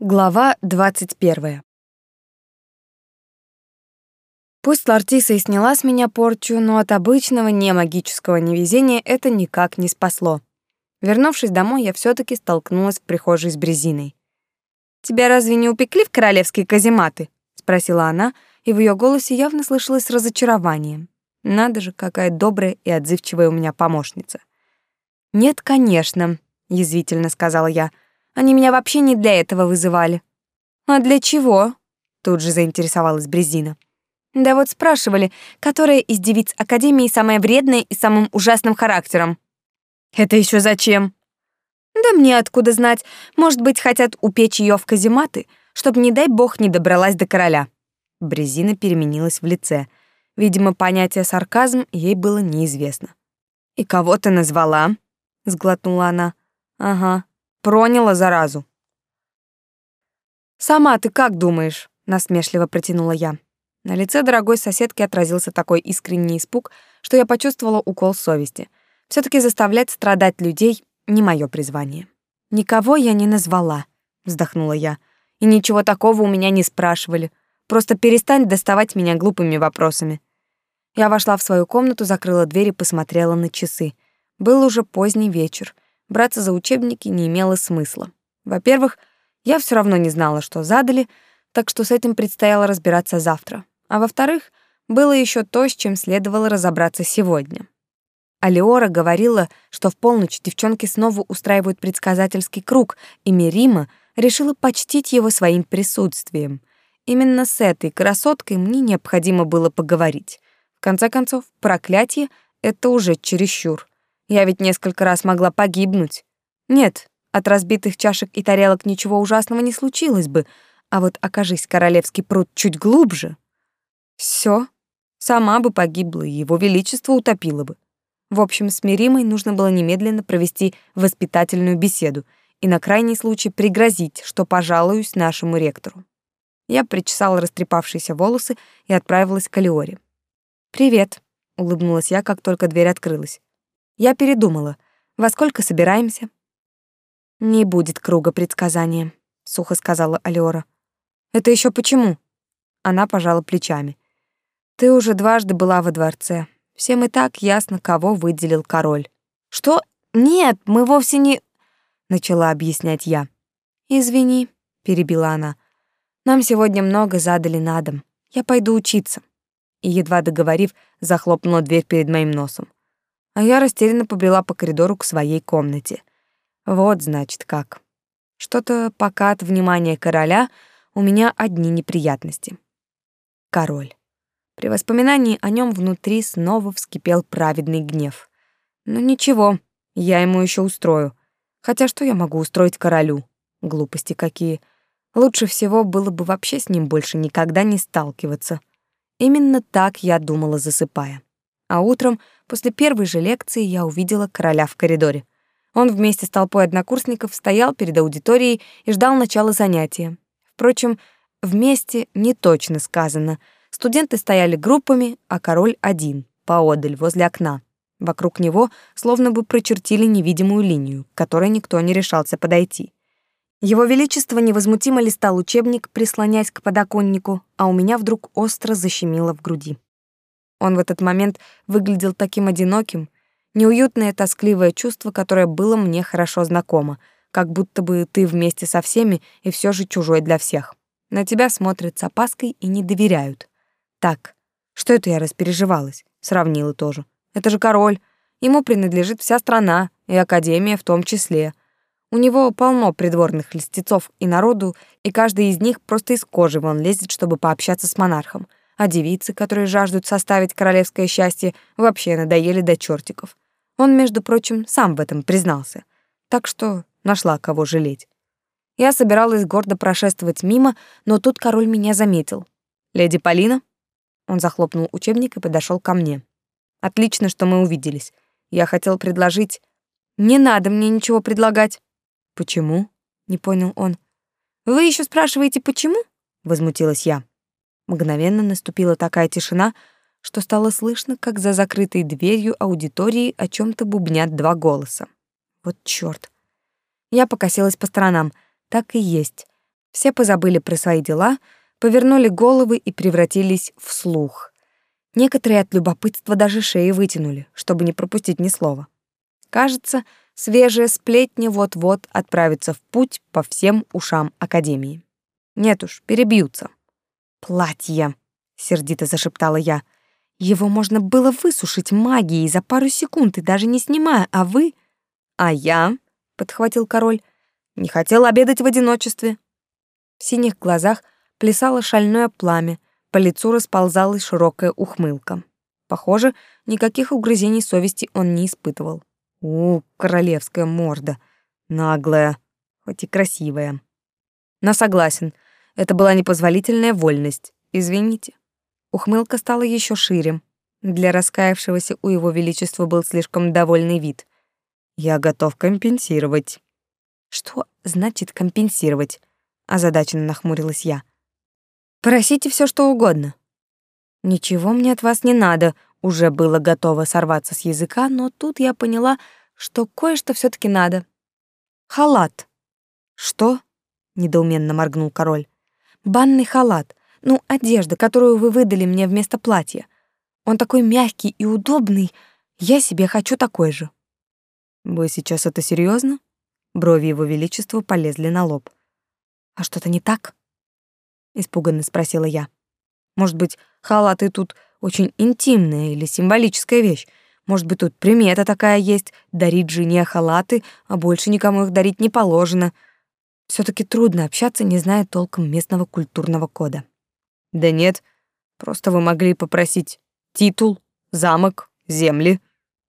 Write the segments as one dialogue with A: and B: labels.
A: Глава 21. Пусть Лартиса и сняла с меня порчу, но от обычного не магического невезения это никак не спасло. Вернувшись домой, я все таки столкнулась в прихожей с Брезиной. «Тебя разве не упекли в королевские казематы?» — спросила она, и в ее голосе явно слышалось разочарование. Надо же, какая добрая и отзывчивая у меня помощница. «Нет, конечно», — язвительно сказала я, — они меня вообще не для этого вызывали. А для чего? Тут же заинтересовалась Брезина. Да вот спрашивали, которая из девиц Академии самая вредная и самым ужасным характером. Это еще зачем? Да мне откуда знать. Может быть, хотят упечь ее в казематы, чтобы, не дай бог, не добралась до короля. Брезина переменилась в лице. Видимо, понятие сарказм ей было неизвестно. «И кого ты назвала?» — сглотнула она. «Ага, Проняла заразу. «Сама ты как думаешь?» — насмешливо протянула я. На лице дорогой соседки отразился такой искренний испуг, что я почувствовала укол совести. все таки заставлять страдать людей — не мое призвание. «Никого я не назвала», — вздохнула я. «И ничего такого у меня не спрашивали. Просто перестань доставать меня глупыми вопросами». Я вошла в свою комнату, закрыла дверь и посмотрела на часы. Был уже поздний вечер — браться за учебники не имело смысла. Во-первых, я все равно не знала, что задали, так что с этим предстояло разбираться завтра. А во-вторых, было еще то, с чем следовало разобраться сегодня. Алиора говорила, что в полночь девчонки снова устраивают предсказательский круг, и Мирима решила почтить его своим присутствием. Именно с этой красоткой мне необходимо было поговорить. В конце концов, проклятие — это уже чересчур. Я ведь несколько раз могла погибнуть. Нет, от разбитых чашек и тарелок ничего ужасного не случилось бы, а вот окажись королевский пруд чуть глубже, все, сама бы погибла и его величество утопило бы. В общем, с Миримой нужно было немедленно провести воспитательную беседу и на крайний случай пригрозить, что пожалуюсь нашему ректору. Я причесала растрепавшиеся волосы и отправилась к Алиоре. «Привет», — улыбнулась я, как только дверь открылась. Я передумала. Во сколько собираемся? Не будет круга предсказания, сухо сказала Алиора. Это еще почему? Она пожала плечами. Ты уже дважды была во дворце. Всем и так ясно, кого выделил король. Что? Нет, мы вовсе не начала объяснять я. Извини, перебила она. Нам сегодня много задали на дом. Я пойду учиться. И едва договорив, захлопнула дверь перед моим носом а я растерянно побрела по коридору к своей комнате. Вот, значит, как. Что-то пока от внимания короля у меня одни неприятности. Король. При воспоминании о нем внутри снова вскипел праведный гнев. Ну ничего, я ему еще устрою. Хотя что я могу устроить королю? Глупости какие. Лучше всего было бы вообще с ним больше никогда не сталкиваться. Именно так я думала, засыпая. А утром, после первой же лекции, я увидела короля в коридоре. Он вместе с толпой однокурсников стоял перед аудиторией и ждал начала занятия. Впрочем, вместе не точно сказано. Студенты стояли группами, а король один, поодаль, возле окна. Вокруг него словно бы прочертили невидимую линию, к которой никто не решался подойти. Его Величество невозмутимо листал учебник, прислоняясь к подоконнику, а у меня вдруг остро защемило в груди. Он в этот момент выглядел таким одиноким, неуютное тоскливое чувство, которое было мне хорошо знакомо, как будто бы ты вместе со всеми и все же чужой для всех. На тебя смотрят с опаской и не доверяют. Так, что это я распереживалась? Сравнила тоже. Это же король. Ему принадлежит вся страна, и академия в том числе. У него полно придворных льстецов и народу, и каждый из них просто из кожи вон лезет, чтобы пообщаться с монархом а девицы, которые жаждут составить королевское счастье, вообще надоели до чертиков. Он, между прочим, сам в этом признался. Так что нашла кого жалеть. Я собиралась гордо прошествовать мимо, но тут король меня заметил. «Леди Полина?» Он захлопнул учебник и подошел ко мне. «Отлично, что мы увиделись. Я хотел предложить...» «Не надо мне ничего предлагать». «Почему?» — не понял он. «Вы еще спрашиваете, почему?» — возмутилась я. Мгновенно наступила такая тишина, что стало слышно, как за закрытой дверью аудитории о чем то бубнят два голоса. Вот чёрт. Я покосилась по сторонам. Так и есть. Все позабыли про свои дела, повернули головы и превратились в слух. Некоторые от любопытства даже шеи вытянули, чтобы не пропустить ни слова. Кажется, свежая сплетня вот-вот отправится в путь по всем ушам Академии. Нет уж, перебьются. «Платье!» — сердито зашептала я. «Его можно было высушить магией за пару секунд и даже не снимая, а вы...» «А я?» — подхватил король. «Не хотел обедать в одиночестве». В синих глазах плясало шальное пламя, по лицу расползалась широкая ухмылка. Похоже, никаких угрызений совести он не испытывал. У, королевская морда. Наглая, хоть и красивая. Но согласен, это была непозволительная вольность. Извините. Ухмылка стала еще шире. Для раскаявшегося у его величества был слишком довольный вид. Я готов компенсировать. Что значит компенсировать? озадаченно нахмурилась я. Просите все, что угодно. Ничего мне от вас не надо, уже было готово сорваться с языка, но тут я поняла, что кое-что все таки надо. Халат. Что? недоуменно моргнул король. Банный халат. Ну, одежда, которую вы выдали мне вместо платья. Он такой мягкий и удобный. Я себе хочу такой же. Вы сейчас это серьезно? Брови его величества полезли на лоб. А что-то не так? испуганно спросила я. Может быть, халаты тут очень интимная или символическая вещь? Может быть, тут примета такая есть дарить жене халаты, а больше никому их дарить не положено. Все таки трудно общаться, не зная толком местного культурного кода. Да нет, просто вы могли попросить титул, замок, земли.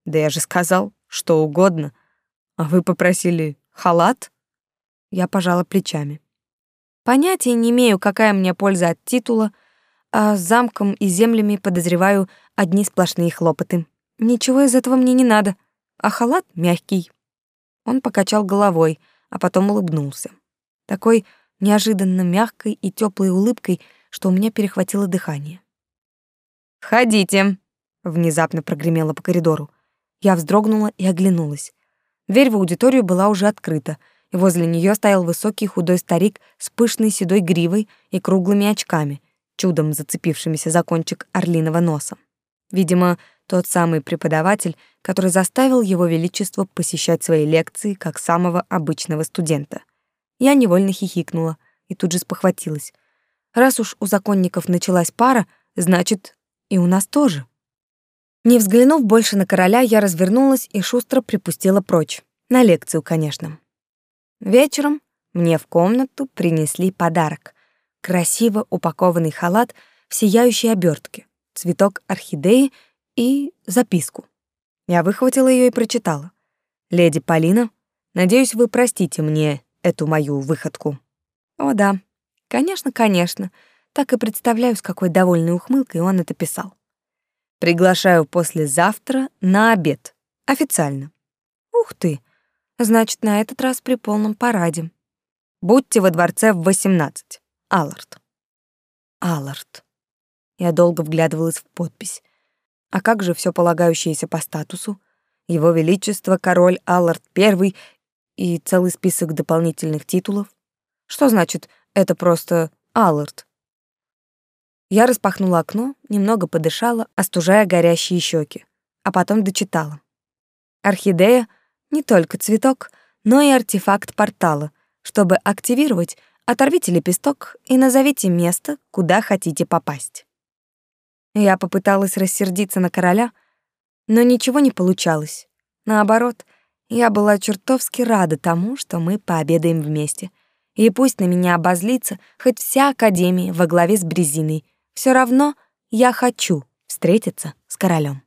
A: Да я же сказал, что угодно. А вы попросили халат? Я пожала плечами. Понятия не имею, какая мне польза от титула, а с замком и землями, подозреваю, одни сплошные хлопоты. Ничего из этого мне не надо, а халат мягкий. Он покачал головой, а потом улыбнулся. Такой неожиданно мягкой и теплой улыбкой, что у меня перехватило дыхание. «Входите!» — внезапно прогремело по коридору. Я вздрогнула и оглянулась. Дверь в аудиторию была уже открыта — и возле нее стоял высокий худой старик с пышной седой гривой и круглыми очками, чудом зацепившимися за кончик орлиного носа. Видимо, тот самый преподаватель, который заставил его величество посещать свои лекции как самого обычного студента. Я невольно хихикнула и тут же спохватилась. Раз уж у законников началась пара, значит, и у нас тоже. Не взглянув больше на короля, я развернулась и шустро припустила прочь. На лекцию, конечно. Вечером мне в комнату принесли подарок. Красиво упакованный халат в сияющей обертке, цветок орхидеи и записку. Я выхватила ее и прочитала. «Леди Полина, надеюсь, вы простите мне эту мою выходку». О да, конечно, конечно. Так и представляю, с какой довольной ухмылкой он это писал. Приглашаю послезавтра на обед. Официально. Ух ты, Значит, на этот раз при полном параде. Будьте во дворце в восемнадцать. Аллард. Аллард. Я долго вглядывалась в подпись. А как же все полагающееся по статусу? Его Величество король Аллард I и целый список дополнительных титулов? Что значит это просто Аллард? Я распахнула окно, немного подышала, остужая горящие щеки, а потом дочитала. Орхидея — не только цветок, но и артефакт портала. Чтобы активировать, оторвите лепесток и назовите место, куда хотите попасть. Я попыталась рассердиться на короля, но ничего не получалось. Наоборот, я была чертовски рада тому, что мы пообедаем вместе. И пусть на меня обозлится хоть вся Академия во главе с Брезиной, все равно я хочу встретиться с королем.